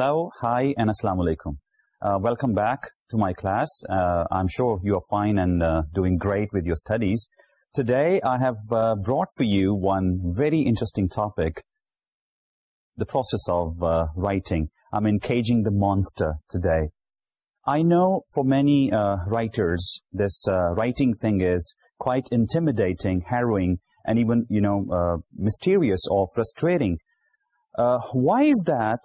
Hello, hi, and assalamu alaikum. Uh, welcome back to my class. Uh, I'm sure you are fine and uh, doing great with your studies. Today, I have brought for you one very interesting topic, the process of writing. I'm encaging the monster today. I know for many writers, this writing thing is quite intimidating, harrowing, and even, you know, mysterious or frustrating. Why is that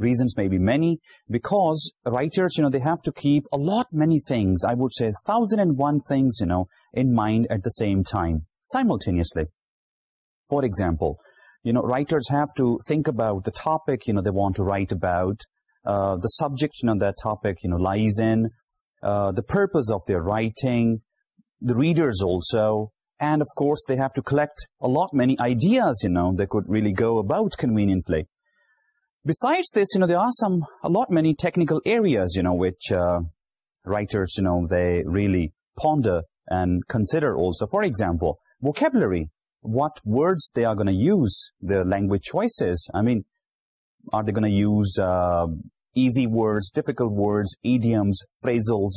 reasons may be many because writers you know they have to keep a lot many things i would say thousand and one things you know in mind at the same time simultaneously. For example you know writers have to think about the topic you know they want to write about uh, the subject you know that topic you know lies in uh, the purpose of their writing the readers also and of course they have to collect a lot many ideas you know they could really go about conveniently. Besides this, you know, there are some, a lot many technical areas, you know, which uh, writers, you know, they really ponder and consider also. For example, vocabulary, what words they are going to use, their language choices. I mean, are they going to use uh, easy words, difficult words, idioms, phrasals,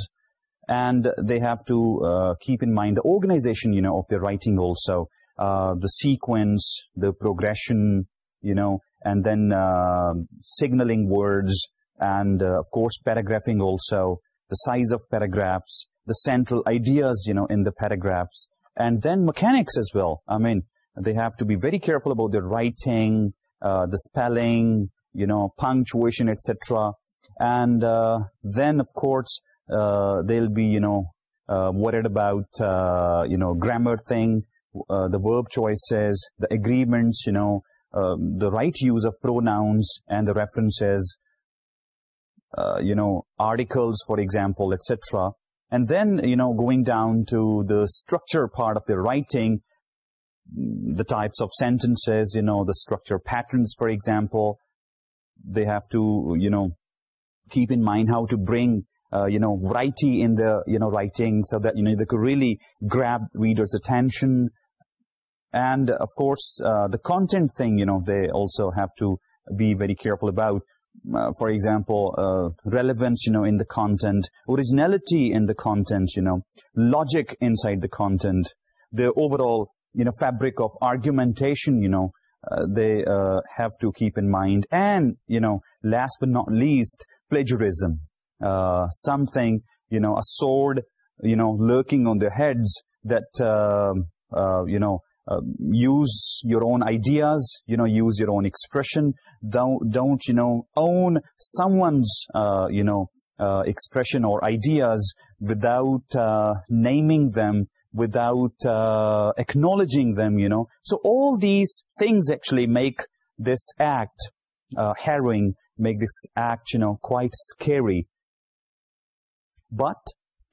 and they have to uh, keep in mind the organization, you know, of their writing also, the sequence, the progression, you know, and then uh, signaling words and uh, of course paragraphing also. The size of paragraphs the central ideas you know in the paragraphs and then mechanics as well. I mean they have to be very careful about their writing uh, the spelling you know punctuation etc and then of course they'll be you know worried about you know grammar thing the verb choices the agreements you know um, the right use of pronouns and the references, uh, you know, articles, for example, etc. And then, you know, going down to the structure part of the writing, the types of sentences, you know, the structure patterns, for example, they have to, you know, keep in mind how to bring, uh, you know, variety in the, you know, writing so that, you know, they could really grab reader's attention, and of course uh, the content thing you know they also have to be very careful about. Uh, for example uh, relevance you know in the content originality in the content you know logic inside the content the overall you know fabric of argumentation you know they have to keep in mind. And you know last but not least plagiarism—something, you know a sword you know lurking on their heads that um, you know um, use your own ideas, you know, use your own expression. Don't, don't you know, own someone's, uh, you know, uh, expression or ideas without uh, naming them, without acknowledging them, you know. So all these things actually make this act harrowing, make this act, you know, quite scary. But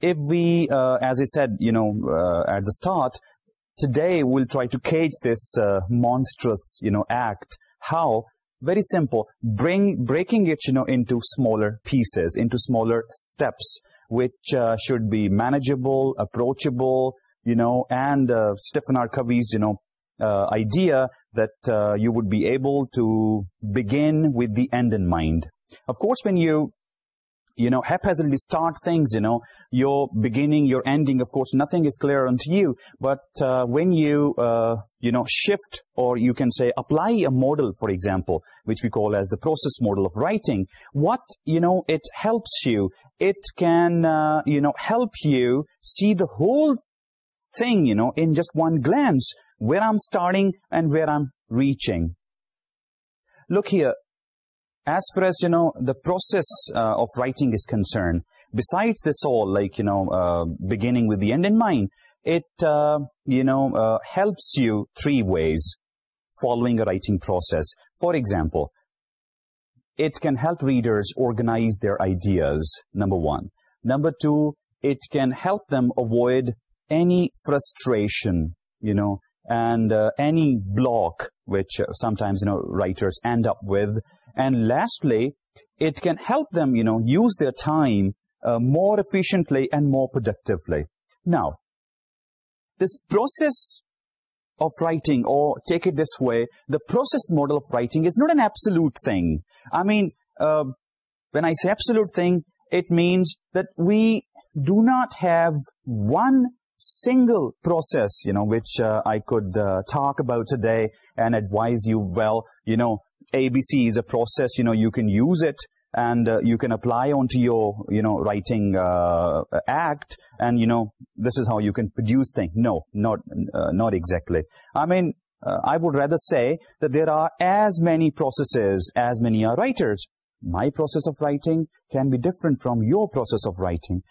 if we, as I said, you know, at the start, today we'll try to cage this uh, monstrous, you know, act. How? Very simple. Bring, breaking it, you know, into smaller pieces, into smaller steps, which uh, should be manageable, approachable, you know, and uh, Stephen you know, uh, idea that uh, you would be able to begin with the end in mind. Of course, when you you know, haphazardly start things, you know, your beginning, your ending. Of course, nothing is clear unto you. But uh, when you, uh, you know, shift or you can say apply a model, for example, which we call as the process model of writing, what, you know, it helps you. It can, uh, you know, help you see the whole thing, you know, in just one glance, where I'm starting and where I'm reaching. Look here, as far as you know the process uh, of writing is concerned besides this all like you know uh, beginning with the end in mind it uh, you know helps you three ways following a writing process. For example it can help readers organize their ideas number one. Number two it can help them avoid any frustration you know and uh, any block which uh, sometimes you know writers end up with. And lastly it can help them you know use their time uh, more efficiently and more productively. Now this process of writing or take it this way the process model of writing is not an absolute thing. I mean when i say absolute thing it means that we do not have one single process, you know, which uh, I could uh, talk about today and advise you, well, you know, ABC is a process, you know, you can use it and uh, you can apply onto your, you know, writing act and, you know, this is how you can produce things. No, not, not exactly. I mean, I would rather say that there are as many processes as many are writers. My process of writing can be different from your process of writing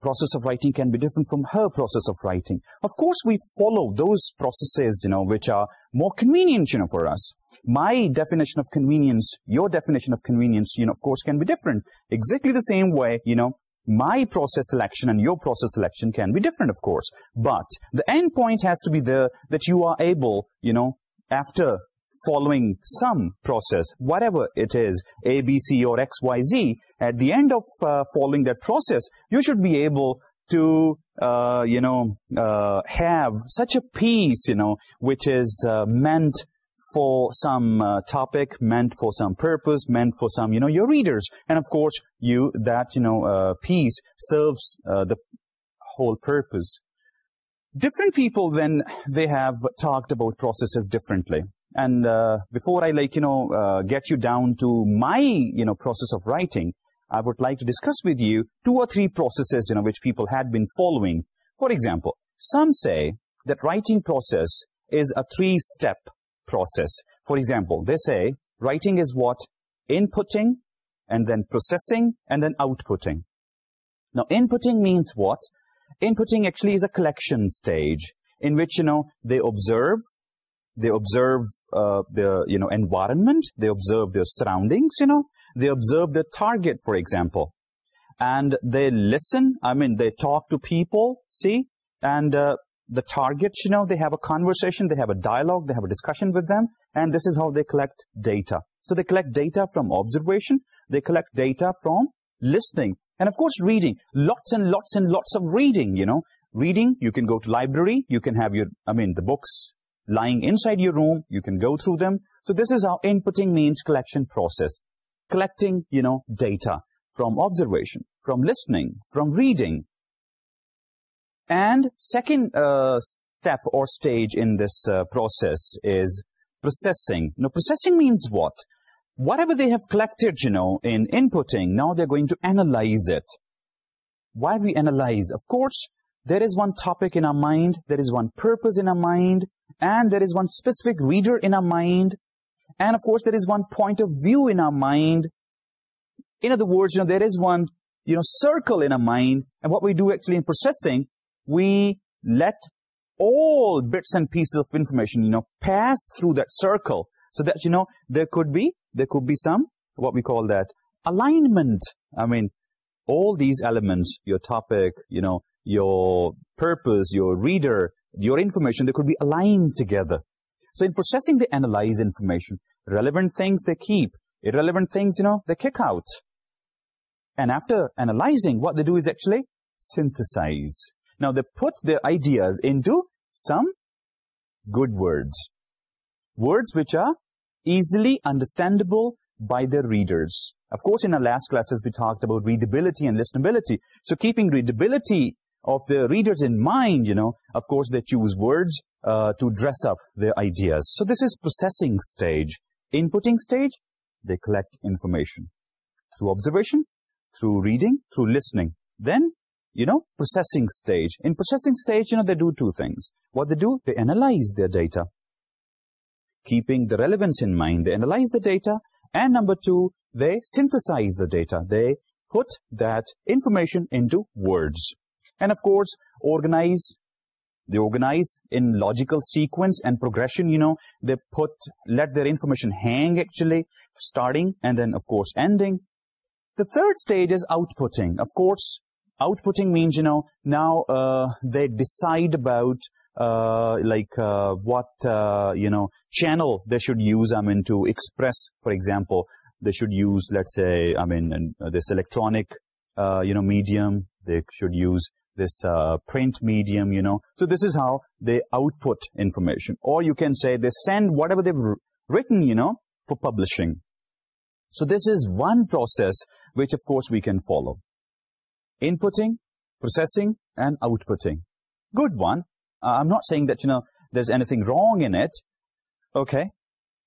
process of writing can be different from her process of writing. Of course, we follow those processes, you know, which are more convenient, you know, for us. My definition of convenience, your definition of convenience, you know, of course, can be different. Exactly the same way, you know, my process selection and your process selection can be different, of course. But the end point has to be there that you are able, you know, after following some process, whatever it is, A, B, C, or X, Y, Z, at the end of uh, following that process, you should be able to, uh, you know, uh, have such a piece, you know, which is uh, meant for some uh, topic, meant for some purpose, meant for some, you know, your readers. And of course, you, that, you know, uh, piece serves the whole purpose. Different people, then, they have talked about processes differently and uh, before I like, you know, uh, get you down to my, you know, process of writing, I would like to discuss with you two or three processes, you know, which people had been following. For example, some say that writing process is a three-step process. For example, they say writing is what? Inputting and then processing and then outputting. Now, inputting means what? Inputting actually is a collection stage in which, you know, they observe they observe uh, the you know environment they observe their surroundings you know they observe their target for example. And they listen i mean they talk to people see? And uh, the targets. you know they have a conversation they have a dialogue they have a discussion with them and this is how they collect data. So they collect data from observation they collect data from listening and of course reading. Lots and lots and lots of reading you know. Reading you can go to library you can have your i mean the books lying inside your room. You can go through them. So this is how inputting means collection process. Collecting, you know, data from observation, from listening, from reading. And second uh, step or stage in this uh, process is processing. Now, processing means what? Whatever they have collected, you know, in inputting, now they're going to analyze it. Why we analyze? Of course, there is one topic in our mind, there is one purpose in our mind, and there is one specific reader in our mind, and of course there is one point of view in our mind. In other words, you know, there is one you know, circle in our mind, and what we do actually in processing, we let all bits and pieces of information, you know, pass through that circle, so that, you know, there could be, there could be some, what we call that, alignment. I mean, all these elements, your topic, you know, your purpose, your reader, your information, they could be aligned together. So in processing, they analyze information. Relevant things they keep. Irrelevant things, you know, they kick out. And after analyzing, what they do is actually synthesize. Now, they put their ideas into some good words. Words which are easily understandable by their readers. Of course, in our last classes, we talked about readability and listenability. So keeping readability of the readers in mind, you know, of course, they choose words uh, to dress up their ideas. So this is processing stage. Inputting stage, they collect information through observation, through reading, through listening. Then, you know, processing stage. In processing stage, you know, they do two things. What they do, they analyze their data. Keeping the relevance in mind, they analyze the data. And number two, they synthesize the data. They put that information into words. And of course, organize. they organize in logical sequence and progression, you know, they put, let their information hang actually, starting and then of course ending. The third stage is outputting. Of course, outputting means, you know, now uh, they decide about uh, like uh, what, you know, channel they should use, I mean, to express, for example, they should use, let's say, I mean, this electronic, you know, medium, they should use this uh, print medium, you know. So this is how they output information. Or you can say they send whatever they've written, you know, for publishing. So this is one process which of course we can follow. Inputting, processing and outputting. Good one. Uh, I'm not saying that, you know, there's anything wrong in it. Okay.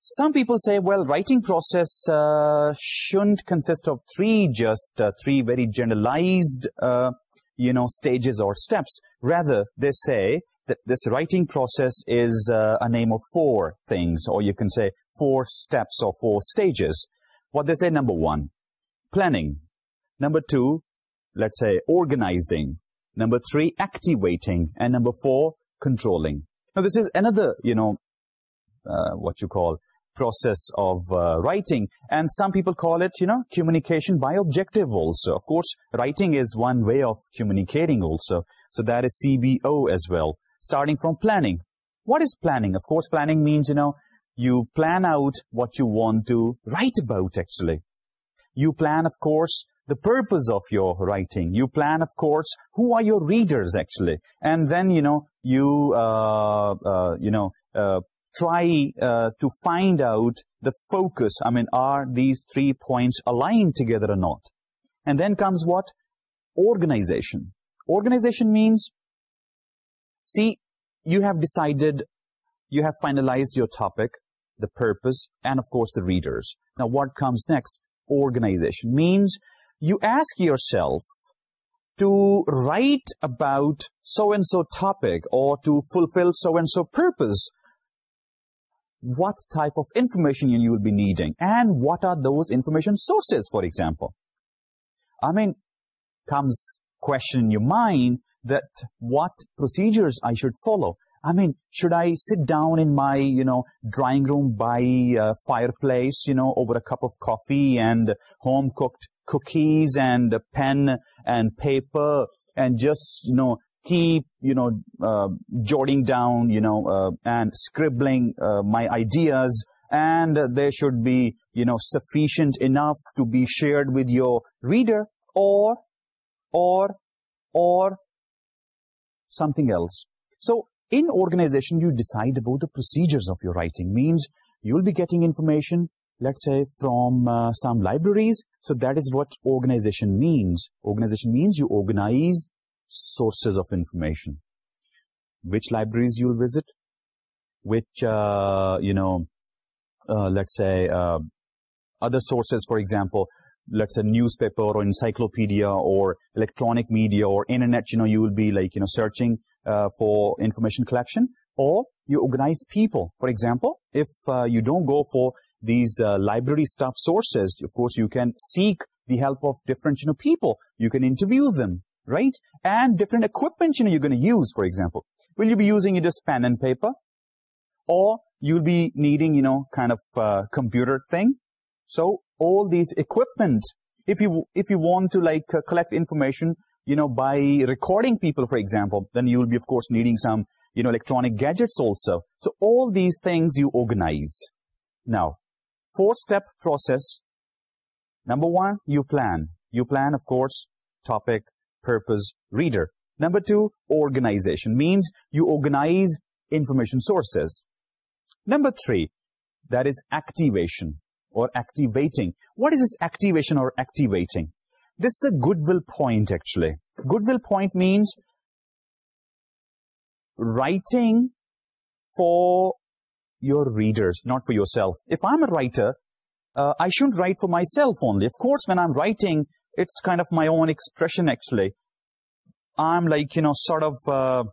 Some people say, well, writing process uh, shouldn't consist of three, just uh, three very generalized uh, you know, stages or steps. Rather, they say that this writing process is uh, a name of four things, or you can say four steps or four stages. What they say, number one, planning. Number two, let's say organizing. Number three, activating. And number four, controlling. Now, this is another, you know, uh, what you call process of uh, writing. And some people call it, you know, communication by objective also. Of course, writing is one way of communicating also. So that is CBO as well, starting from planning. What is planning? Of course, planning means, you know, you plan out what you want to write about actually. You plan, of course, the purpose of your writing. You plan, of course, who are your readers actually. And then, you know, you, uh, uh, you know, uh, try uh, to find out the focus. I mean, are these three points aligned together or not? And then comes what? Organization. Organization means, see, you have decided, you have finalized your topic, the purpose, and of course the readers. Now what comes next? Organization means you ask yourself to write about so-and-so topic or to fulfill so-and-so purpose what type of information you will be needing and what are those information sources, for example. I mean, comes question in your mind that what procedures I should follow. I mean, should I sit down in my, you know, drawing room by uh, fireplace, you know, over a cup of coffee and home-cooked cookies and a pen and paper and just, you know, keep, you know, uh, jotting down, you know, uh, and scribbling uh, my ideas. And they should be, you know, sufficient enough to be shared with your reader or, or, or something else. So in organization, you decide about the procedures of your writing. Means you'll be getting information, let's say, from uh, some libraries. So that is what organization means. Organization means you organize sources of information. Which libraries you'll visit. Which uh, you know uh, let's say uh, other sources for example let's say newspaper or encyclopedia or electronic media or internet you know you will be like you know searching for information collection. Or you organize people. For example if you don't go for these library stuff sources of course you can seek the help of different you know people. You can interview them right? And different equipment, you know, you're going to use, for example. Will you be using just pen and paper? Or you'll be needing, you know, kind of uh, computer thing. So all these equipment, if you, if you want to like uh, collect information, you know, by recording people, for example, then you'll be, of course, needing some, you know, electronic gadgets also. So all these things you organize. Now, four-step process. Number one, you plan. You plan, of course, topic, purpose reader. Number two, organization means you organize information sources. Number three, that is activation or activating. What is this activation or activating? This is a goodwill point actually. Goodwill point means writing for your readers, not for yourself. If I'm a writer, uh, I shouldn't write for myself only. Of course, when I'm writing, it's kind of my own expression actually. I'm like, you know, sort of uh,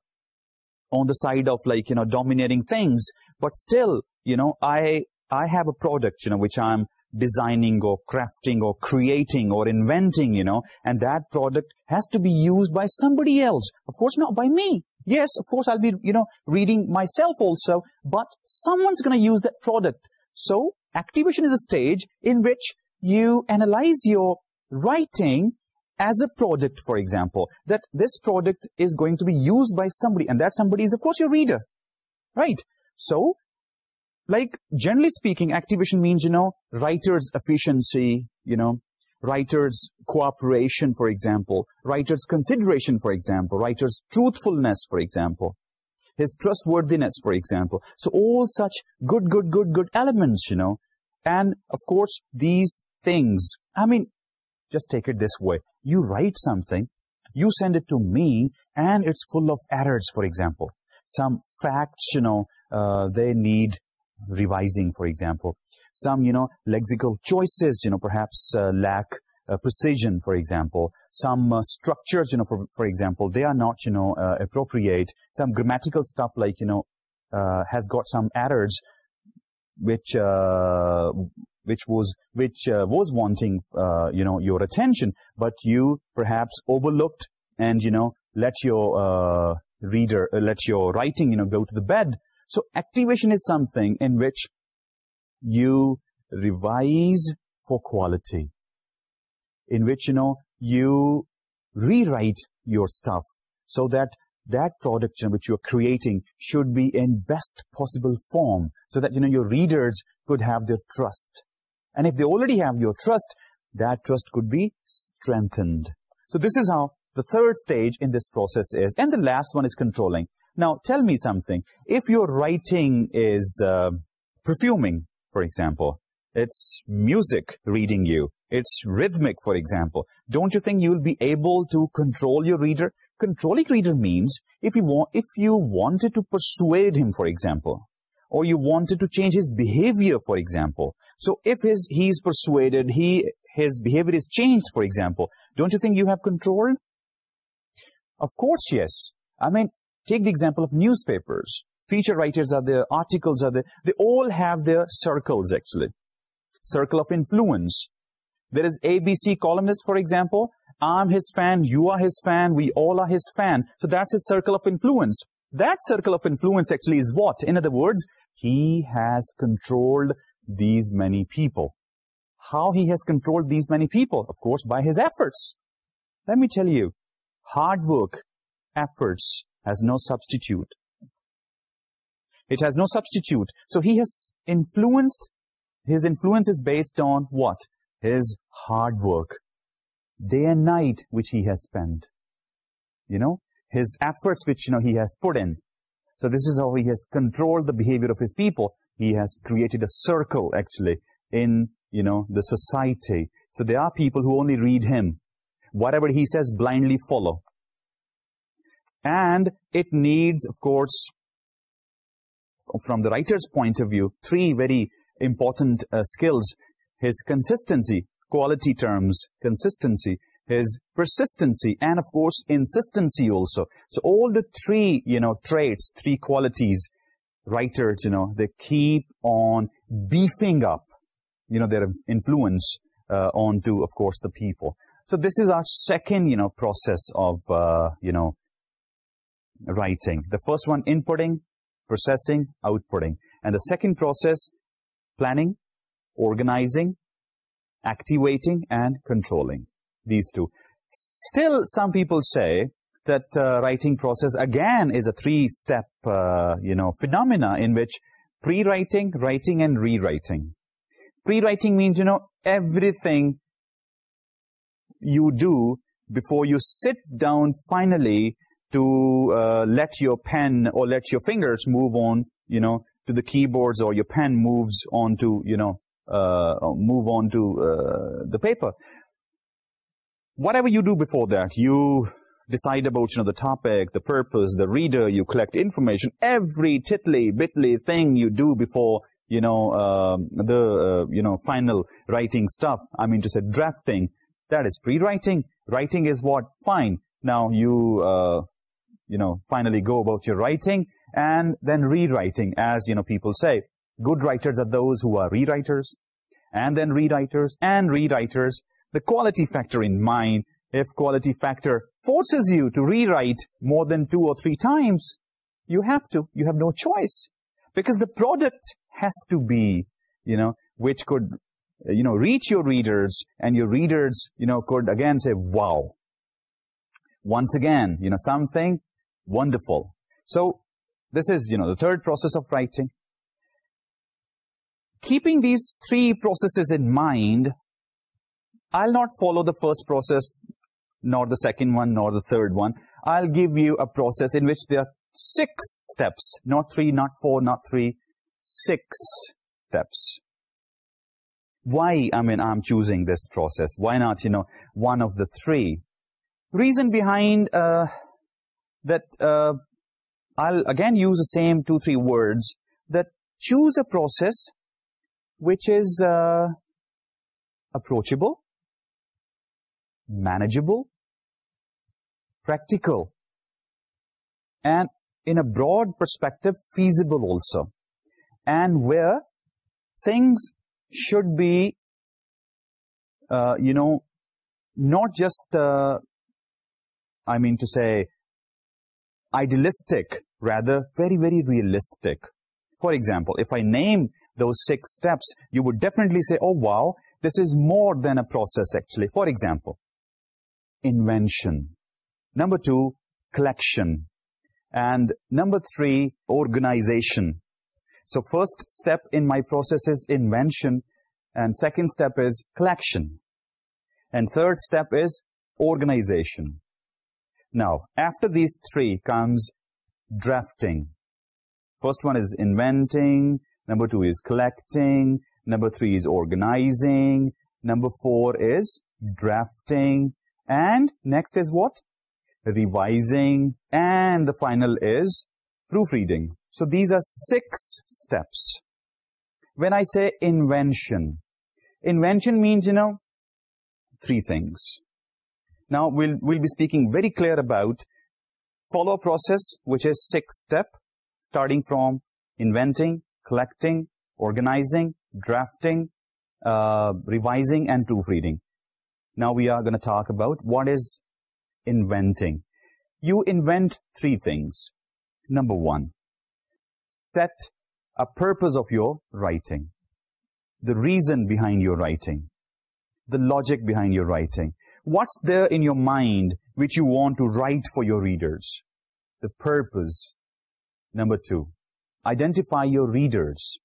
on the side of like, you know, dominating things. But still, you know, I, I have a product, you know, which I'm designing or crafting or creating or inventing, you know, and that product has to be used by somebody else. Of course, not by me. Yes, of course, I'll be, you know, reading myself also, but someone's going to use that product. So activation is a stage in which you analyze your writing as a product, for example, that this product is going to be used by somebody, and that somebody is, of course, your reader, right? So, like, generally speaking, activation means, you know, writer's efficiency, you know, writer's cooperation, for example, writer's consideration, for example, writer's truthfulness, for example, his trustworthiness, for example. So, all such good, good, good, good elements, you know, and, of course, these things, I mean, just take it this way. You write something, you send it to me, and it's full of errors, for example. Some facts, you know, uh, they need revising, for example. Some, you know, lexical choices, you know, perhaps uh, lack uh, precision, for example. Some structures, you know, for, example, they are not, you know, appropriate. Some grammatical stuff like, you know, has got some errors which uh, which was which uh, was wanting uh, you know your attention but you perhaps overlooked and you know let your uh, reader uh, let your writing you know go to the bed. So activation is something in which you revise for quality in which you know you rewrite your stuff so that that product which you're creating should be in best possible form so that you know your readers could have their trust. And if they already have your trust, that trust could be strengthened. So this is how the third stage in this process is. And the last one is controlling. Now, tell me something. If your writing is uh, perfuming, for example, it's music reading you, it's rhythmic, for example, don't you think you'll be able to control your reader? Controlling reader means if you, want, if you wanted to persuade him, for example, or you wanted to change his behavior, for example, so if his, he is persuaded, he, his behavior is changed, for example, don't you think you have control? Of course, yes. I mean, take the example of newspapers. Feature writers are there, articles are there. They all have their circles, actually. Circle of influence. There is ABC columnist, for example. I'm his fan, you are his fan, we all are his fan. So that's his circle of influence. That circle of influence actually is what? In other words, he has controlled these many people. How he has controlled these many people? Of course, by his efforts. Let me tell you, hard work, efforts, has no substitute. It has no substitute. So he has influenced, his influence is based on what? His hard work. Day and night, which he has spent. You know, his efforts, which, you know, he has put in. So this is how he has controlled the behavior of his people he has created a circle actually in you know the society. So there are people who only read him. Whatever he says blindly follow. And it needs of course from the writer's point of view three very important uh, skills. His consistency quality terms consistency. His persistency and of course insistency also. So all the three you know traits three qualities writers, you know, they keep on beefing up, you know, their influence uh, onto, of course, the people. So this is our second, you know, process of, uh, you know, writing. The first one, inputting, processing, outputting. And the second process, planning, organizing, activating, and controlling. These two. Still, some people say that uh, writing process again is a three-step, uh, you know, phenomena in which pre-writing, writing and rewriting. Pre-writing means, you know, everything you do before you sit down finally to uh, let your pen or let your fingers move on, you know, to the keyboards or your pen moves on to, you know, uh, move on to uh, the paper. Whatever you do before that, you decide about you know, the topic, the purpose, the reader, you collect information, every tiddly, bitly thing you do before, you know, um, the, uh, you know, final writing stuff, I mean, to say drafting, that is pre-writing. Writing is what? Fine. Now you, uh, you know, finally go about your writing and then rewriting, as, you know, people say. Good writers are those who are rewriters and then rewriters and rewriters. The quality factor in mind, if quality factor forces you to rewrite more than two or three times, you have to. You have no choice. Because the product has to be, you know, which could, you know, reach your readers and your readers, you know, could again say, wow. Once again, you know, something wonderful. So this is, you know, the third process of writing. Keeping these three processes in mind, I'll not follow the first process nor the second one, nor the third one. I'll give you a process in which there are six steps, not three, not four, not three, six steps. Why, I mean, I'm choosing this process. Why not, you know, one of the three? Reason behind uh, that uh, I'll again use the same two, three words that choose a process which is uh, approachable, manageable, practical, and in a broad perspective, feasible also, and where things should be, uh, you know, not just—I uh, mean to say, idealistic, rather very, very realistic. For example, if I name those six steps, you would definitely say, oh, wow, this is more than a process actually. For example, invention. Number two, collection. And number three, organization. So first step in my process is invention and second step is collection. And third step is organization. Now, after these three comes drafting. First one is inventing, number two is collecting, number three is organizing, number four is drafting, and next is what, revising, and the final is proofreading. So these are six steps. When I say invention, invention means you know three things. Now, we'll, we'll be speaking very clear about follow process, which is six-step, starting from inventing, collecting, organizing, drafting, uh, revising, and proofreading. Now we are going to talk about what is inventing. You invent three things. Number one, set a purpose of your writing. The reason behind your writing. The logic behind your writing. What's there in your mind which you want to write for your readers? The purpose. Number two, identify your readers.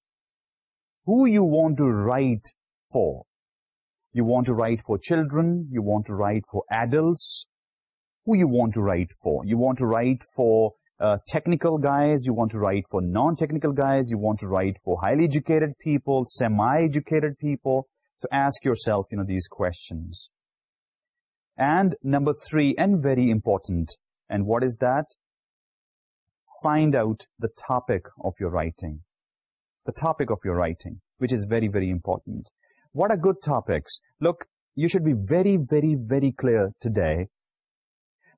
Who you want to write for? you want to write for children, you want to write for adults, who you want to write for. You want to write for uh, technical guys, you want to write for non-technical guys, you want to write for highly educated people, semi-educated people. So ask yourself, you know, these questions. And number three, and very important, and what is that? Find out the topic of your writing. The topic of your writing, which is very, very important what are good topics? Look, you should be very, very, very clear today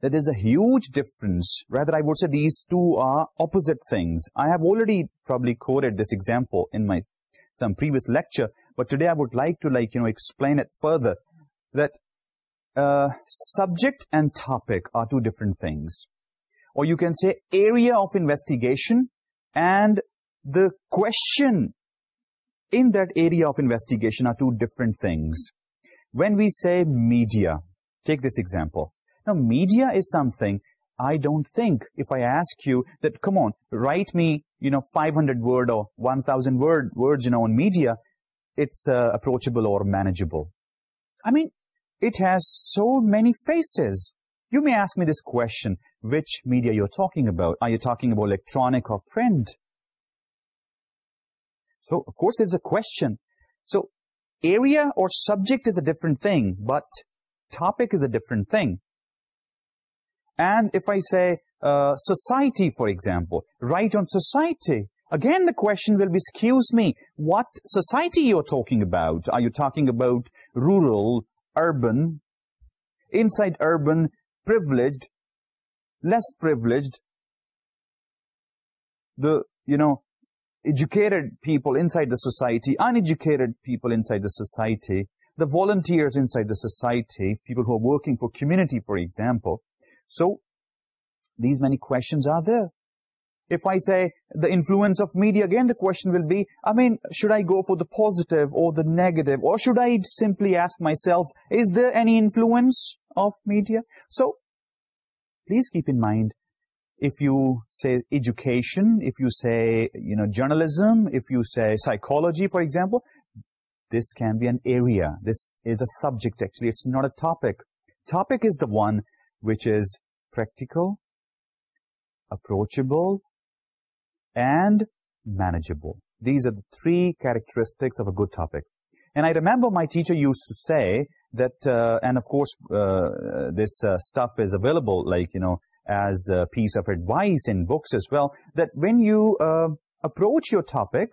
that there's a huge difference. Rather, I would say these two are opposite things. I have already probably quoted this example in my some previous lecture, but today I would like to like you know explain it further that uh, subject and topic are two different things. Or you can say area of investigation and the question in that area of investigation are two different things. When we say media, take this example. Now, media is something I don't think if I ask you that, come on, write me, you know, 500 word or 1000 word words, you know, on media, it's uh, approachable or manageable. I mean, it has so many faces. You may ask me this question, which media you're talking about? Are you talking about electronic or print? So, of course, there's a question. So, area or subject is a different thing, but topic is a different thing. And if I say uh, society, for example, write on society, again the question will be, excuse me, what society you're talking about? Are you talking about rural, urban, inside urban, privileged, less privileged, the, you know, educated people inside the society, uneducated people inside the society, the volunteers inside the society, people who are working for community, for example. So, these many questions are there. If I say the influence of media, again the question will be, I mean, should I go for the positive or the negative? Or should I simply ask myself, is there any influence of media? So, please keep in mind if you say education, if you say, you know, journalism, if you say psychology, for example, this can be an area. This is a subject, actually. It's not a topic. Topic is the one which is practical, approachable, and manageable. These are the three characteristics of a good topic. And I remember my teacher used to say that, uh, and of course, uh, this uh, stuff is available, like, you know, as a piece of advice in books as well, that when you uh, approach your topic,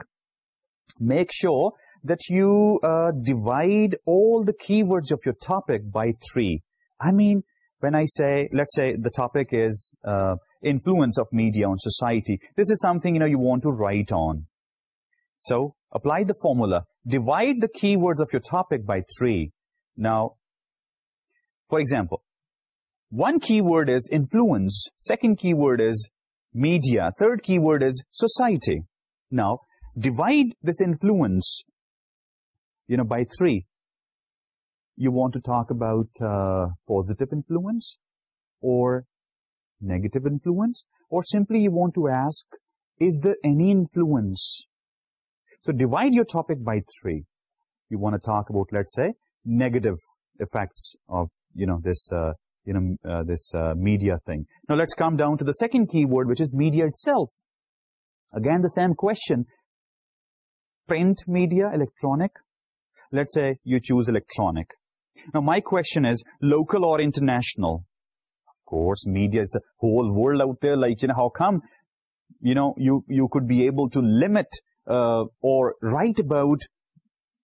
make sure that you uh, divide all the keywords of your topic by three. I mean, when I say, let's say the topic is uh, influence of media on society, this is something you know you want to write on. So, apply the formula. Divide the keywords of your topic by three. Now, for example, one keyword is influence. Second keyword is media. Third keyword is society. Now, divide this influence, you know, by three. You want to talk about uh, positive influence or negative influence or simply you want to ask, is there any influence? So divide your topic by three. You want to talk about, let's say, negative effects of, you know, this uh, you uh, know, this uh, media thing. Now let's come down to the second keyword, which is media itself. Again, the same question. Print media, electronic. Let's say you choose electronic. Now, my question is, local or international? Of course, media is a whole world out there. Like, you know, how come, you know, you, you could be able to limit uh, or write about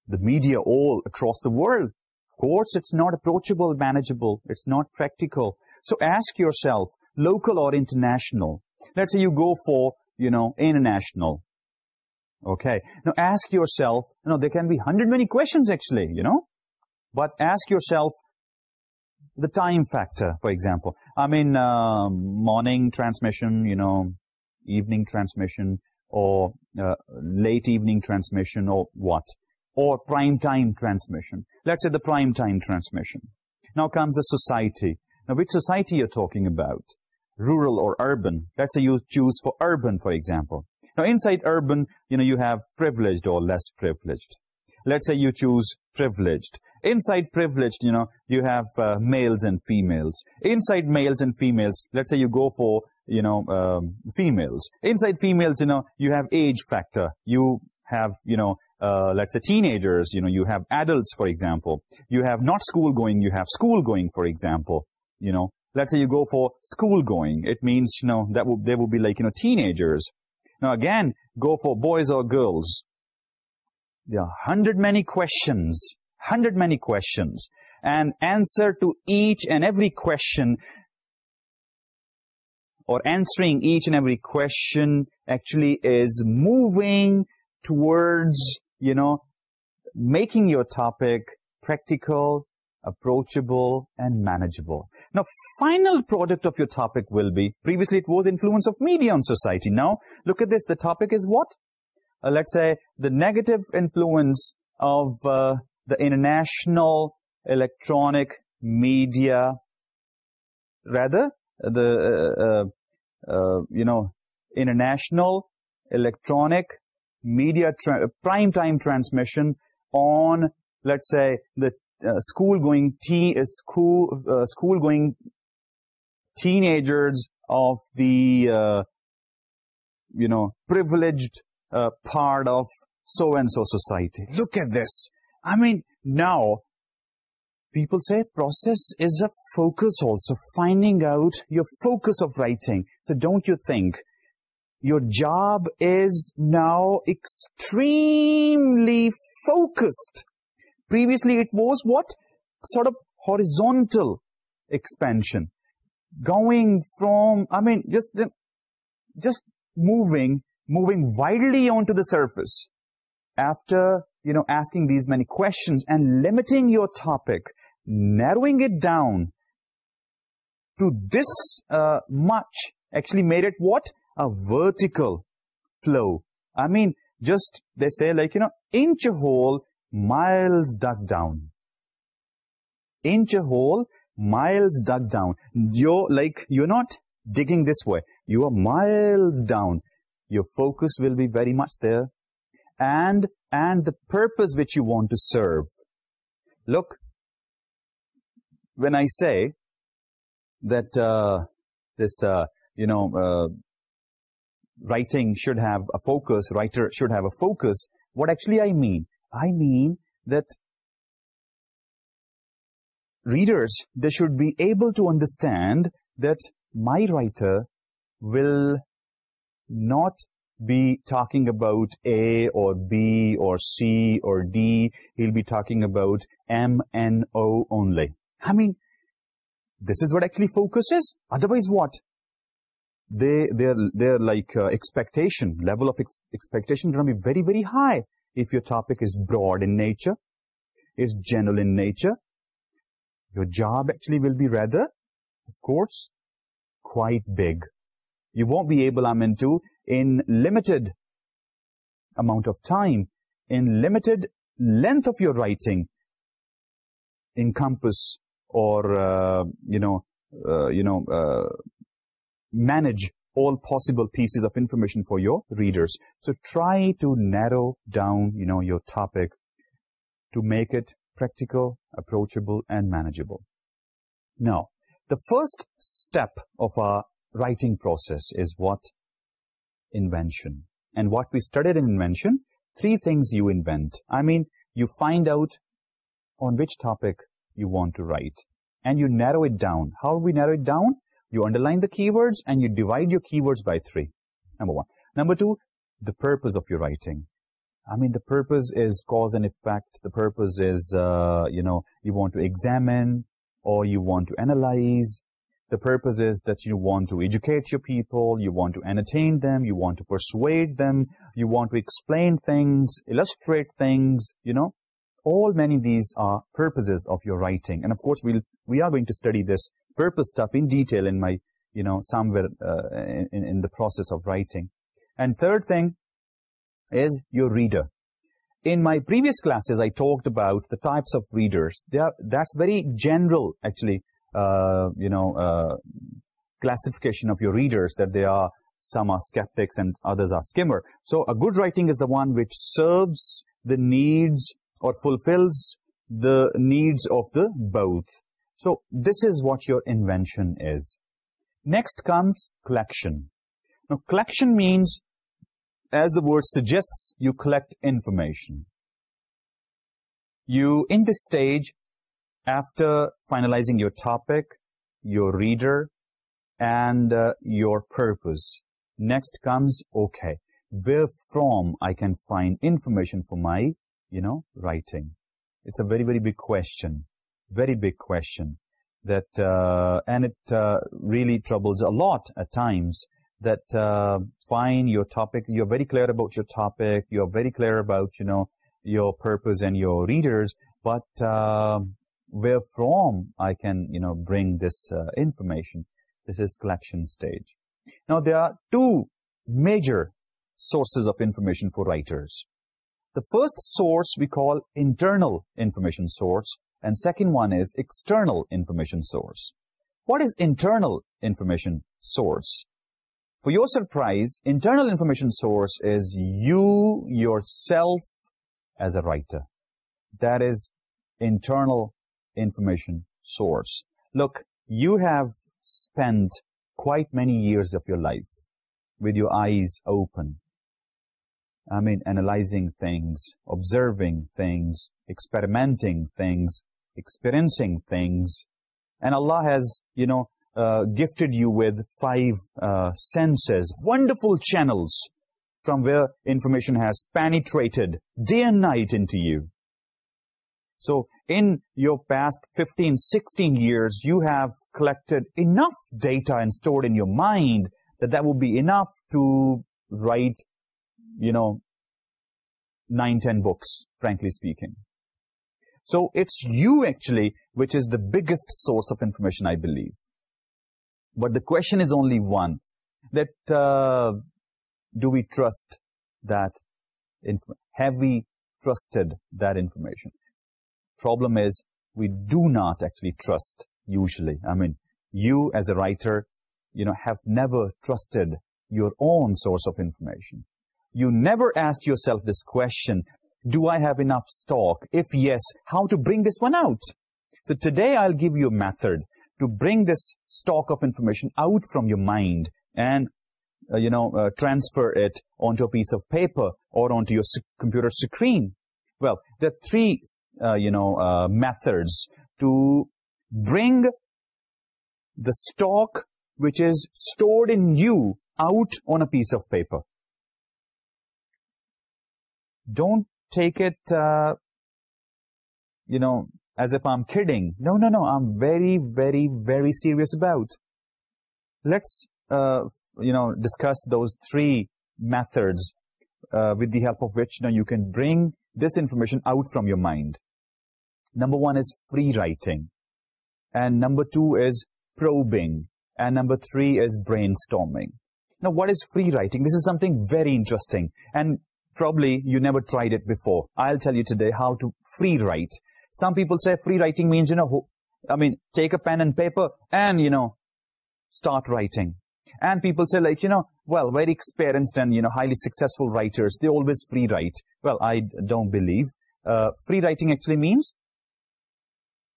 the media all across the world? course, it's not approachable, manageable. It's not practical. So ask yourself, local or international? Let's say you go for, you know, international. Okay. Now ask yourself, you know, there can be hundred many questions actually, you know, but ask yourself the time factor, for example. I mean, uh, morning transmission, you know, evening transmission or uh, late evening transmission or what or prime time transmission. Let's say the prime time transmission. Now comes the society. Now which society you're talking about? Rural or urban? Let's say you choose for urban, for example. Now inside urban, you know, you have privileged or less privileged. Let's say you choose privileged. Inside privileged, you know, you have uh, males and females. Inside males and females, let's say you go for, you know, um, females. Inside females, you know, you have age factor. You have, you know, uh, let's say teenagers, you know, you have adults, for example. You have not school going, you have school going, for example, you know. Let's say you go for school going. It means, you know, that will, they will be like, you know, teenagers. Now, again, go for boys or girls. There are hundred many questions, hundred many questions. And answer to each and every question or answering each and every question actually is moving towards you know, making your topic practical, approachable, and manageable. Now, final product of your topic will be, previously it was influence of media on society. Now, look at this. The topic is what? Uh, let's say the negative influence of uh, the international electronic media, rather, the, uh, you know, international electronic media prime time transmission on let's say the uh, school going tea uh, school uh, school going teenagers of the you know privileged part of so and so society look at this i mean now People say process is a focus also, finding out your focus of writing. So don't you think your job is now extremely focused. Previously, it was what? Sort of horizontal expansion. Going from, I mean, just, just moving, moving widely onto the surface after, you know, asking these many questions and limiting your topic, narrowing it down to this uh, much actually made it what? a vertical flow. I mean, just they say like, you know, inch a hole, miles dug down. Inch a hole, miles dug down. You're like, you're not digging this way. You are miles down. Your focus will be very much there. And, and the purpose which you want to serve. Look, when I say that uh, this, uh, you know, uh, writing should have a focus, writer should have a focus, what actually I mean? I mean that readers, they should be able to understand that my writer will not be talking about A or B or C or D, he'll be talking about M, N, O only. I mean, this is what actually focuses. Otherwise what? they their their like uh, expectation level of ex expectation gonna be very very high if your topic is broad in nature is general in nature. Your job actually will be rather of course quite big. You won't be able i'm into in limited amount of time in limited length of your writing encompass or uh, you know uh, you know Manage all possible pieces of information for your readers. So try to narrow down, you know, your topic to make it practical, approachable and manageable. Now, the first step of our writing process is what? Invention. And what we studied in invention, three things you invent. I mean, you find out on which topic you want to write and you narrow it down. How do we narrow it down? you underline the keywords and you divide your keywords by three, number one. Number two, the purpose of your writing. I mean, the purpose is cause and effect. The purpose is, uh, you know, you want to examine or you want to analyze. The purpose is that you want to educate your people, you want to entertain them, you want to persuade them, you want to explain things, illustrate things, you know all many of these are purposes of your writing. And of course, we'll, we are going to study this purpose stuff in detail in my, you know, somewhere uh, in, in the process of writing. And third thing is your reader. In my previous classes, I talked about the types of readers. They are, that's very general, actually, uh, you know, uh, classification of your readers, that they are, some are skeptics and others are skimmer. So a good writing is the one which serves the needs or fulfills the needs of the both. So this is what your invention is. Next comes collection. Now collection means, as the word suggests, you collect information. You, in this stage, after finalizing your topic, your reader, and uh, your purpose, next comes, okay, where from I can find information for my you know, writing? It's a very, very big question, very big question that, uh, and it uh, really troubles a lot at times that uh, fine, your topic, you're very clear about your topic, you're very clear about, you know, your purpose and your readers, but um, where from I can, you know, bring this uh, information. This is collection stage. Now, there are two major sources of information for writers. The first source we call internal information source and second one is external information source. What is internal information source? For your surprise, internal information source is you yourself as a writer. That is internal information source. Look, you have spent quite many years of your life with your eyes open, I mean, analyzing things, observing things, experimenting things, experiencing things. And Allah has, you know, uh, gifted you with five uh, senses, wonderful channels from where information has penetrated day and night into you. So in your past 15, 16 years, you have collected enough data and stored in your mind that that will be enough to write you know, nine, ten books, frankly speaking. So it's you actually which is the biggest source of information, I believe. But the question is only one, that uh, do we trust that information? Have we trusted that information? Problem is, we do not actually trust, usually. I mean, you as a writer, you know, have never trusted your own source of information. You never asked yourself this question, do I have enough stock? If yes, how to bring this one out? So today I'll give you a method to bring this stock of information out from your mind and, uh, you know, uh, transfer it onto a piece of paper or onto your computer screen. Well, there are three, uh, you know, methods to bring the stock which is stored in you out on a piece of paper don't take it, uh, you know, as if I'm kidding. No, no, no. I'm very, very, very serious about. Let's, uh, you know, discuss those three methods uh, with the help of which you, you can bring this information out from your mind. Number one is free writing. And number two is probing. And number three is brainstorming. Now, what is free writing? This is something very interesting. And probably you never tried it before. I'll tell you today how to free write. Some people say free writing means, you know, I mean, take a pen and paper and, you know, start writing. And people say like, you know, well, very experienced and, you know, highly successful writers, they always free write. Well, I don't believe. Uh, free writing actually means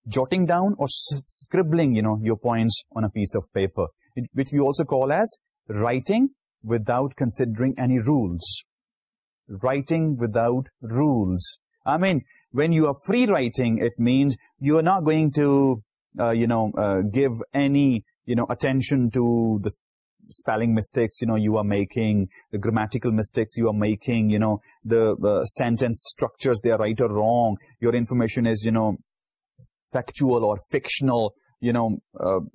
jotting down or scribbling, you know, your points on a piece of paper, which we also call as writing without considering any rules writing without rules. I mean, when you are free writing, it means you are not going to, uh, you know, uh, give any, you know, attention to the spelling mistakes, you know, you are making, the grammatical mistakes you are making, you know, the uh, sentence structures, they are right or wrong. Your information is, you know, factual or fictional, you know,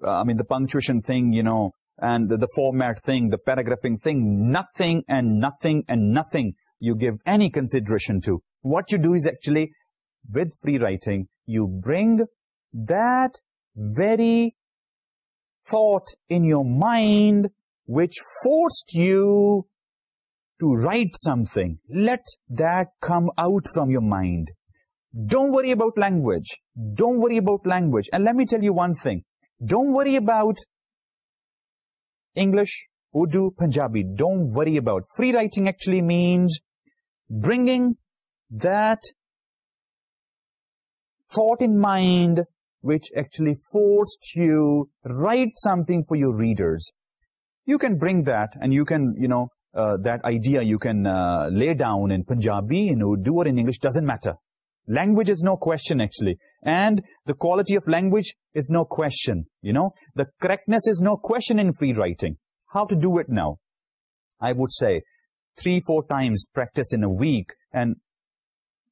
I mean, the punctuation thing, you know, and the format thing, the paragraphing thing, nothing and nothing and nothing you give any consideration to. What you do is actually, with free writing, you bring that very thought in your mind which forced you to write something. Let that come out from your mind. Don't worry about language. Don't worry about language. And let me tell you one thing. Don't worry about English, Urdu, Punjabi. Don't worry about. Free writing actually means bringing that thought in mind which actually forced you write something for your readers. You can bring that and you can, you know, uh, that idea you can uh, lay down in Punjabi, you know, Urdu or in English, doesn't matter. Language is no question actually. And the quality of language is no question, you know. The correctness is no question in free writing. How to do it now? I would say, three, four times practice in a week and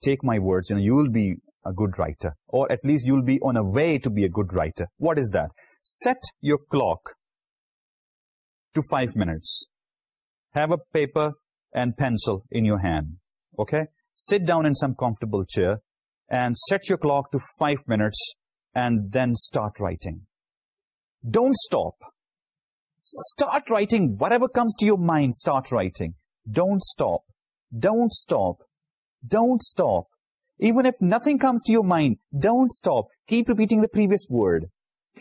take my words, you know, you will be a good writer or at least you'll be on a way to be a good writer. What is that? Set your clock to five minutes. Have a paper and pencil in your hand, okay? Sit down in some comfortable chair and set your clock to five minutes and then start writing. Don't stop. Start writing. Whatever comes to your mind, start writing don't stop, don't stop, don't stop. Even if nothing comes to your mind, don't stop, keep repeating the previous word.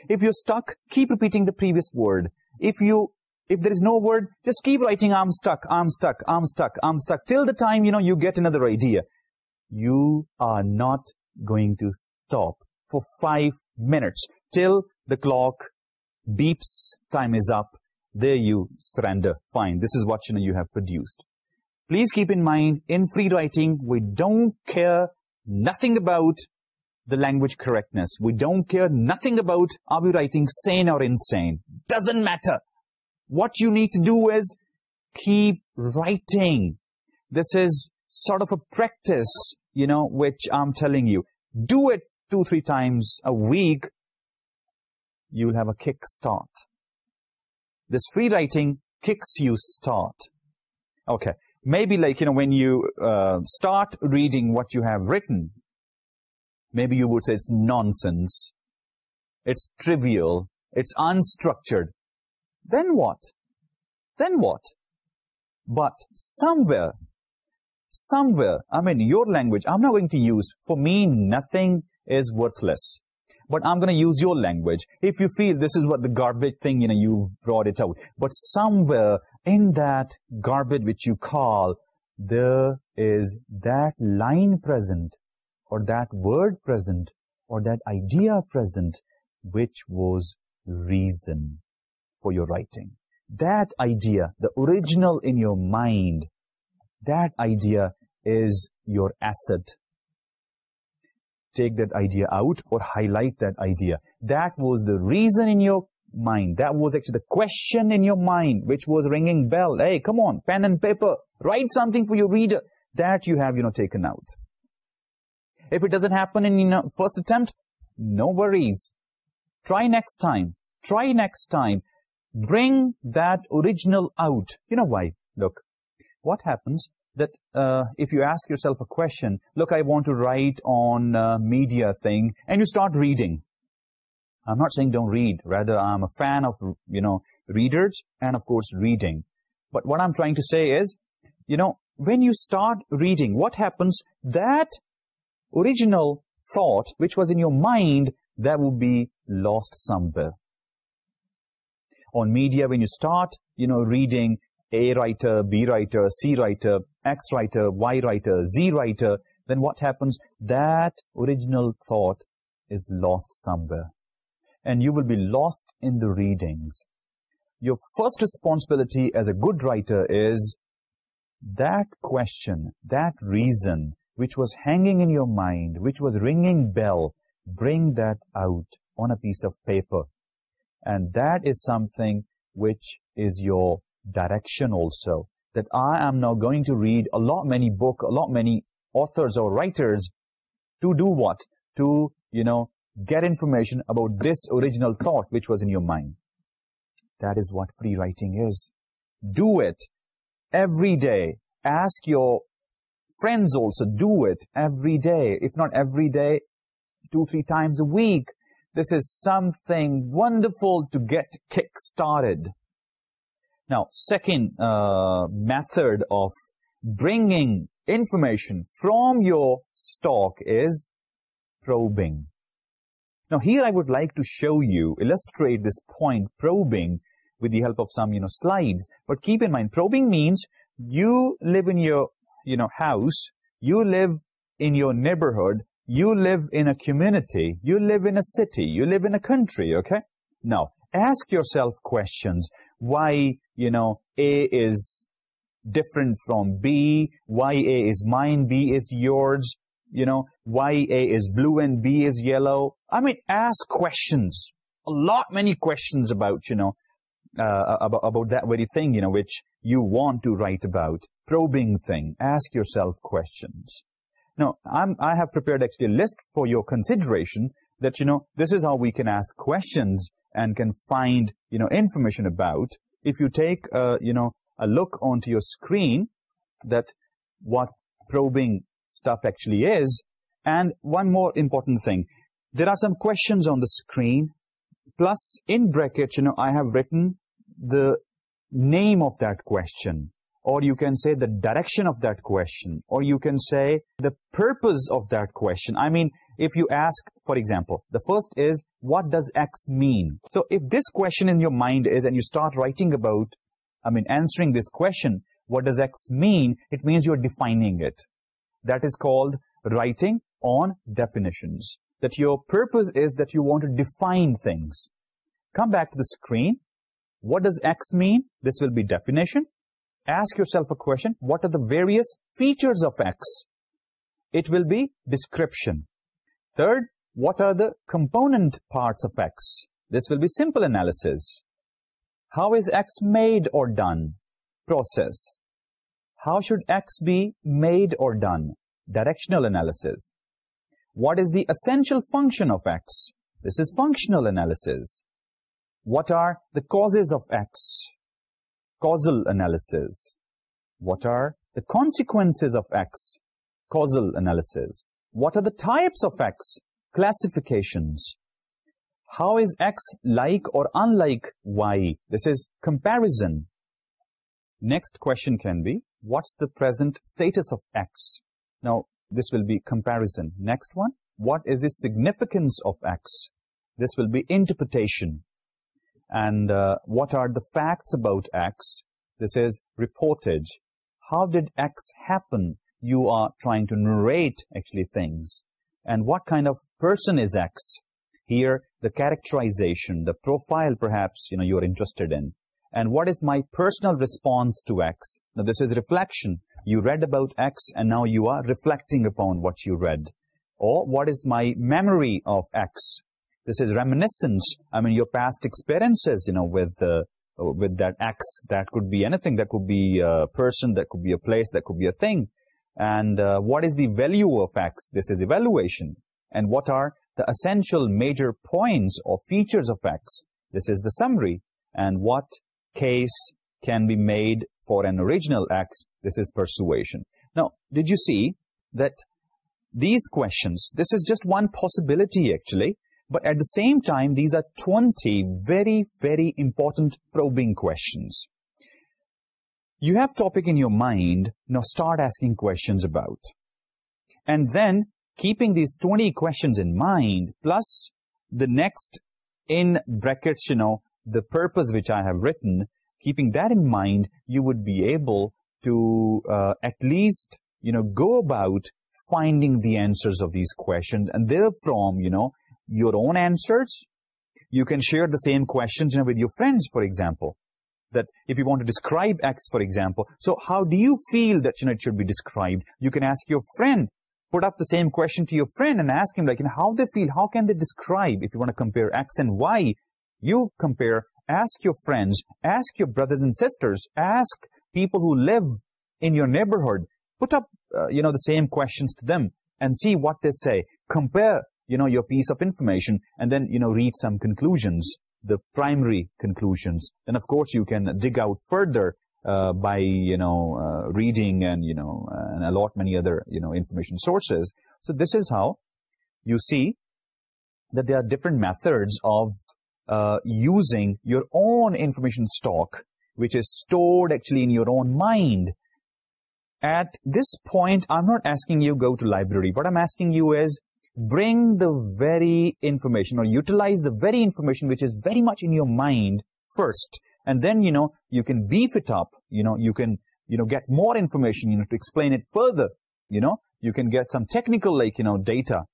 If you're stuck, keep repeating the previous word. If you, if there is no word, just keep writing, I'm stuck, I'm stuck, I'm stuck, I'm stuck, till the time, you know, you get another idea. You are not going to stop for five minutes, till the clock beeps, time is up, there you surrender, fine, this is what you, have produced. Please keep in mind, in free writing, we don't care nothing about the language correctness. We don't care nothing about are we writing sane or insane. Doesn't matter. What you need to do is keep writing. This is sort of a practice, you know, which I'm telling you. Do it two, three times a week. You'll have a kick start this free writing kicks you start. Okay, maybe like, you know, when you uh, start reading what you have written, maybe you would say it's nonsense, it's trivial, it's unstructured. Then what? Then what? But somewhere, somewhere, I mean, your language, I'm not going to use, for me, nothing is worthless but I'm going to use your language. If you feel this is what the garbage thing, you know, you've brought it out. But somewhere in that garbage which you call, there is that line present or that word present or that idea present which was reason for your writing. That idea, the original in your mind, that idea is your asset take that idea out or highlight that idea. That was the reason in your mind. That was actually the question in your mind which was ringing bell. Hey, come on, pen and paper. Write something for your reader that you have, you know, taken out. If it doesn't happen in your first attempt, no worries. Try next time. Try next time. Bring that original out. You know why? Look, what happens that uh, if you ask yourself a question, look, I want to write on media thing, and you start reading. I'm not saying don't read. Rather, I'm a fan of, you know, readers and, of course, reading. But what I'm trying to say is, you know, when you start reading, what happens? That original thought, which was in your mind, that would be lost somewhere. On media, when you start, you know, reading, a writer, B writer, C writer, X writer, Y writer, Z writer, then what happens? That original thought is lost somewhere. And you will be lost in the readings. Your first responsibility as a good writer is that question, that reason, which was hanging in your mind, which was ringing bell, bring that out on a piece of paper. And that is something which is your direction also that I am now going to read a lot many book, a lot many authors or writers to do what? To, you know, get information about this original thought which was in your mind. That is what free writing is. Do it every day. Ask your friends also, do it every day. If not every day, two, three times a week. This is something wonderful to get kick-started. Now, second uh, method of bringing information from your stock is probing. Now, here I would like to show you, illustrate this point, probing, with the help of some, you know, slides. But keep in mind, probing means you live in your, you know, house, you live in your neighborhood, you live in a community, you live in a city, you live in a country, okay? Now, ask yourself questions why you know a is different from b why a is mine b is yours you know why a is blue and b is yellow. I mean ask questions. A lot many questions about you know uh, about, that very thing you know which you want to write about. Probing thing. Ask yourself questions. Now i have prepared actually a list for your consideration that you know this is how we can ask questions and can find, you know, information about. If you take, uh, you know, a look onto your screen that what probing stuff actually is. And one more important thing. There are some questions on the screen. Plus, in brackets, you know, I have written the name of that question or you can say the direction of that question, or you can say the purpose of that question. I mean, if you ask, for example, the first is, what does X mean? So if this question in your mind is, and you start writing about, I mean, answering this question, what does X mean? It means you're defining it. That is called writing on definitions. That your purpose is that you want to define things. Come back to the screen. What does X mean? This will be definition ask yourself a question what are the various features of x? It will be description. Third what are the component parts of x? This will be simple analysis. How is x made or done? Process. How should x be made or done? Directional analysis. What is the essential function of x? This is functional analysis. What are the causes of x? causal analysis. What are the consequences of X? Causal analysis. What are the types of X? Classifications. How is X like or unlike Y? This is comparison. Next question can be, what's the present status of X? Now, this will be comparison. Next one, what is the significance of X? This will be interpretation and uh, what are the facts about X? This is reported. How did X happen? You are trying to narrate, actually, things. And what kind of person is X? Here, the characterization, the profile, perhaps, you know, you are interested in. And what is my personal response to X? Now, this is reflection. You read about X, and now you are reflecting upon what you read. Or what is my memory of X? this is reminiscent i mean your past experiences you know with the with that x that could be anything. That could be a person. That could be a place. That could be a thing. And uh, what is the value of x this is evaluation. And what are the essential major points or features of x this is the summary. And what case can be made for an original x this is persuasion. Now did you see that these questions this is just one possibility actually. But at the same time, these are 20 very, very important probing questions. You have topic in your mind, now start asking questions about. And then, keeping these 20 questions in mind, plus the next in brackets, you know, the purpose which I have written, keeping that in mind, you would be able to uh, at least, you know, go about finding the answers of these questions. And therefore, you know, your own answers. You can share the same questions with your friends, for example. that if you want to describe X, for example, so how do you feel that you know, it should be described? You can ask your friend, put up the same question to your friend and ask him like, you know, how they feel, how can they describe if you want to compare X and Y? You compare, ask your friends, ask your brothers and sisters, ask people who live in your neighborhood, put up, uh, you know, the same questions to them and see what they say. Compare you know, your piece of information and then, you know, read some conclusions, the primary conclusions. Then, of course, you can dig out further uh, by, you know, uh, reading and, you know, uh, and a lot many other, you know, information sources. So this is how you see that there are different methods of uh, using your own information stock, which is stored actually in your own mind. At this point, I'm not asking you go to library. What I'm asking you is bring the very information or utilize the very information which is very much in your mind first. And then you know you can beef it up. You know you can you know get more information you know to explain it further. You know you can get some technical like you know data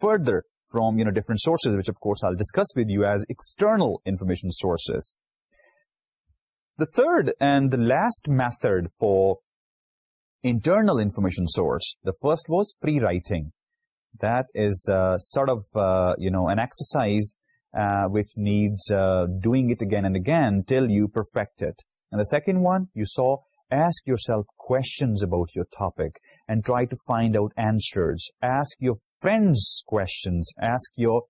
further from you know different sources which of course I'll discuss with you as external information sources. The third and the last method for internal information source the first was free writing that is uh, sort of, uh, you know, an exercise uh, which needs uh, doing it again and again till you perfect it. And the second one you saw, ask yourself questions about your topic and try to find out answers. Ask your friends questions. Ask your,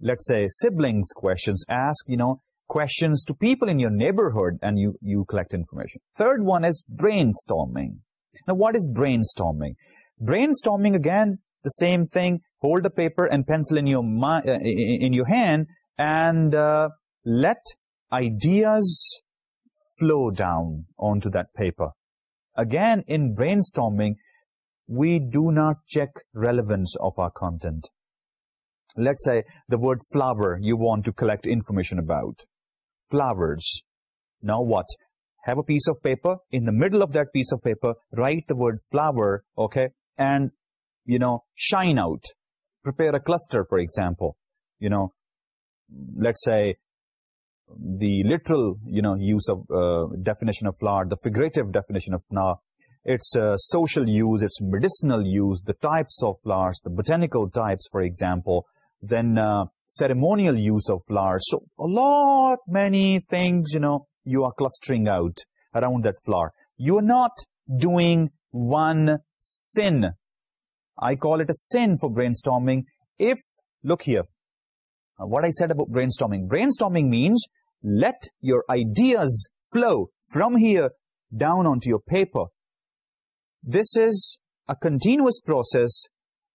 let's say, siblings questions. Ask, you know, questions to people in your neighborhood and you, you collect information. Third one is brainstorming. Now, what is brainstorming? Brainstorming, again, the same thing, hold a paper and pencil in your, mind, uh, in your hand and uh, let ideas flow down onto that paper. Again, in brainstorming, we do not check relevance of our content. Let's say the word flower you want to collect information about. Flowers. Now what? Have a piece of paper. In the middle of that piece of paper, write the word flower, okay? And you know, shine out. Prepare a cluster, for example. You know, let's say the literal, you know, use of uh, definition of flower, the figurative definition of flower, its uh, social use, its medicinal use, the types of flowers, the botanical types, for example, then uh, ceremonial use of flowers. So a lot many things, you know, you are clustering out around that flower. You are not doing one sin I call it a sin for brainstorming if, look here, what I said about brainstorming. Brainstorming means let your ideas flow from here down onto your paper. This is a continuous process.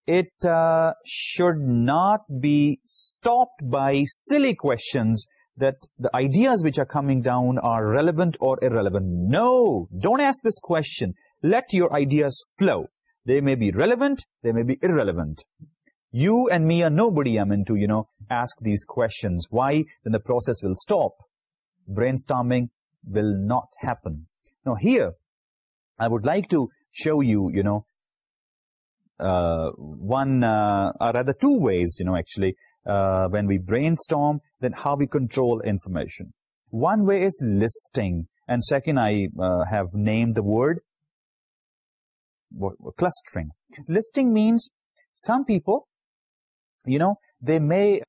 It uh, should not be stopped by silly questions that the ideas which are coming down are relevant or irrelevant. No, don't ask this question. Let your ideas flow they may be relevant, they may be irrelevant. You and me are nobody, I mean, to, you know, ask these questions. Why? Then the process will stop. Brainstorming will not happen. Now, here, I would like to show you, you know, uh, one, uh, or rather two ways, you know, actually, uh, when we brainstorm, then how we control information. One way is listing, and second, I have named the word clustering. Listing means some people, you know, they may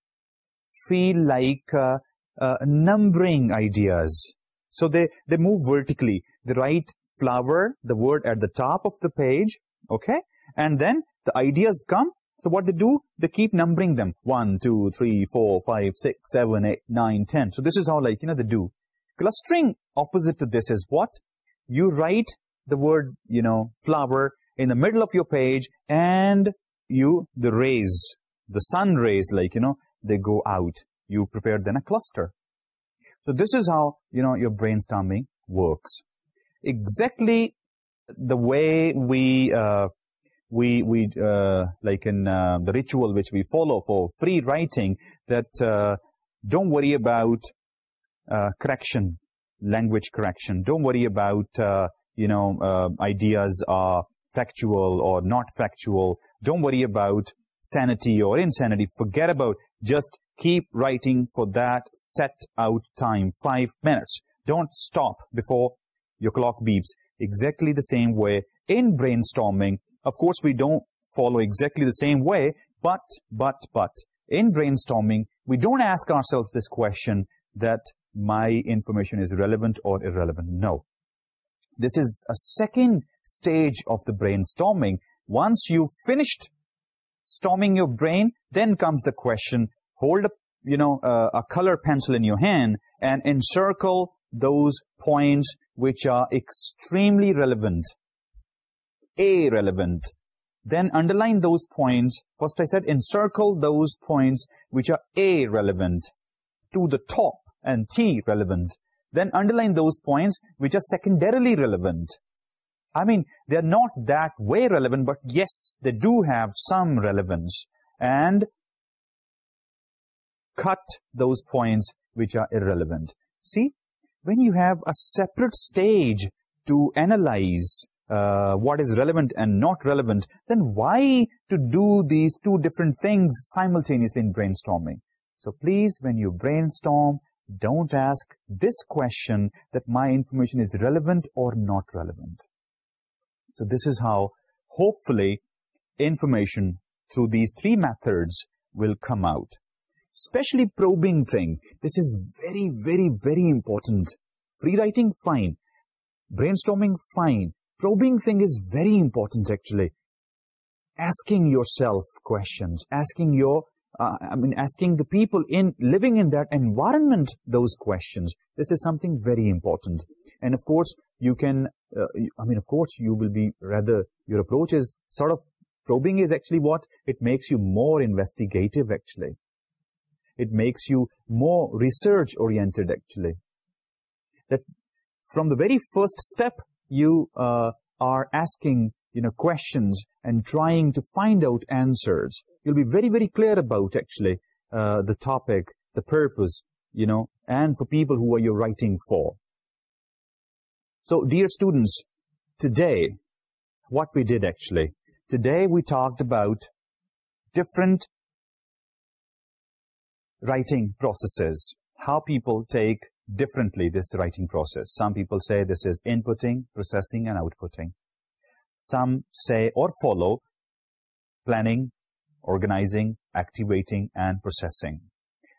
feel like uh, uh, numbering ideas. So they, they move vertically. They write flower, the word at the top of the page, okay? And then the ideas come. So what they do, they keep numbering them. one, two, three, four, five, six, seven, eight, nine, ten. So this is how like, you know, they do. Clustering opposite to this is what? You write the word, you know, flower in the middle of your page and you, the rays, the sun rays, like, you know, they go out. You prepare then a cluster. So this is how, you know, your brainstorming works. Exactly the way we, uh, we, we uh, like in uh, the ritual which we follow for free writing, that uh, don't worry about uh, correction, language correction. Don't worry about uh, you know, uh, ideas are factual or not factual. Don't worry about sanity or insanity. Forget about just keep writing for that set out time, five minutes. Don't stop before your clock beeps. Exactly the same way in brainstorming. Of course, we don't follow exactly the same way, but, but, but, in brainstorming, we don't ask ourselves this question that my information is relevant or irrelevant. No this is a second stage of the brainstorming. Once you've finished storming your brain, then comes the question, hold a, you know, uh, a color pencil in your hand and encircle those points which are extremely relevant, A relevant. Then underline those points. First I said encircle those points which are A relevant to the top and T relevant then underline those points which are secondarily relevant. I mean, they are not that way relevant, but yes, they do have some relevance. And cut those points which are irrelevant. See, when you have a separate stage to analyze uh, what is relevant and not relevant, then why to do these two different things simultaneously in brainstorming? So please, when you brainstorm, don't ask this question that my information is relevant or not relevant. So this is how, hopefully, information through these three methods will come out. Especially probing thing, this is very, very, very important. Free writing, fine. Brainstorming, fine. Probing thing is very important, actually. Asking yourself questions, asking your uh, I mean, asking the people in living in that environment those questions. This is something very important. And of course, you can, uh, I mean, of course, you will be rather, your approach is sort of, probing is actually what? It makes you more investigative, actually. It makes you more research-oriented, actually. That from the very first step, you uh, are asking you know, questions and trying to find out answers. You'll be very, very clear about actually uh, the topic, the purpose, you know, and for people who are you writing for. So, dear students, today, what we did actually, today we talked about different writing processes, how people take differently this writing process. Some people say this is inputting, processing, and outputting some say or follow planning, organizing, activating and processing.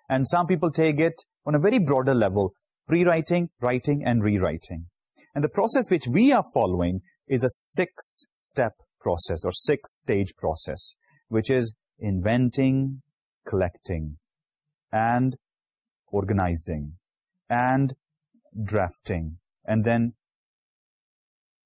And some people take it on a very broader level, pre-writing, writing and rewriting. And the process which we are following is a six-step process or six-stage process, which is inventing, collecting and organizing and drafting and then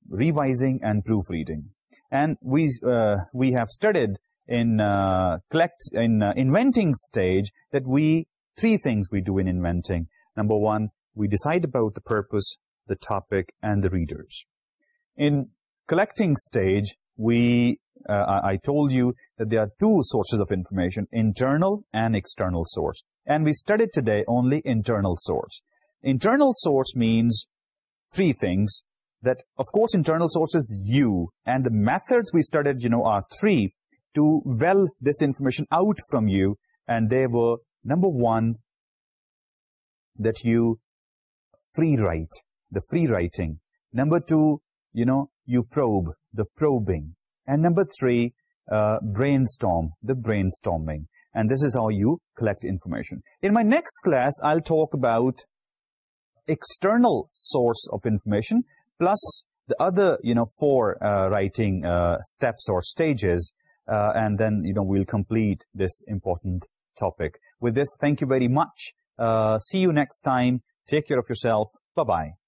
revising and proofreading. And we, uh, we have studied in, uh, collect, in uh, inventing stage that we, three things we do in inventing. Number one, we decide about the purpose, the topic, and the readers. In collecting stage, we, I told you that there are two sources of information, internal and external source. And we studied today only internal source. Internal source means three things that, of course, internal sources you and the methods we studied, you know, are three to well this information out from you. And they were, number one, that you free write, the free writing. Number two, you know, you probe, the probing. And number three, uh, brainstorm, the brainstorming. And this is how you collect information. In my next class, I'll talk about external source of information plus the other you know four uh, writing uh, steps or stages uh, and then you know we'll complete this important topic. With this thank you very much. See you next time. Take care of yourself. Bye bye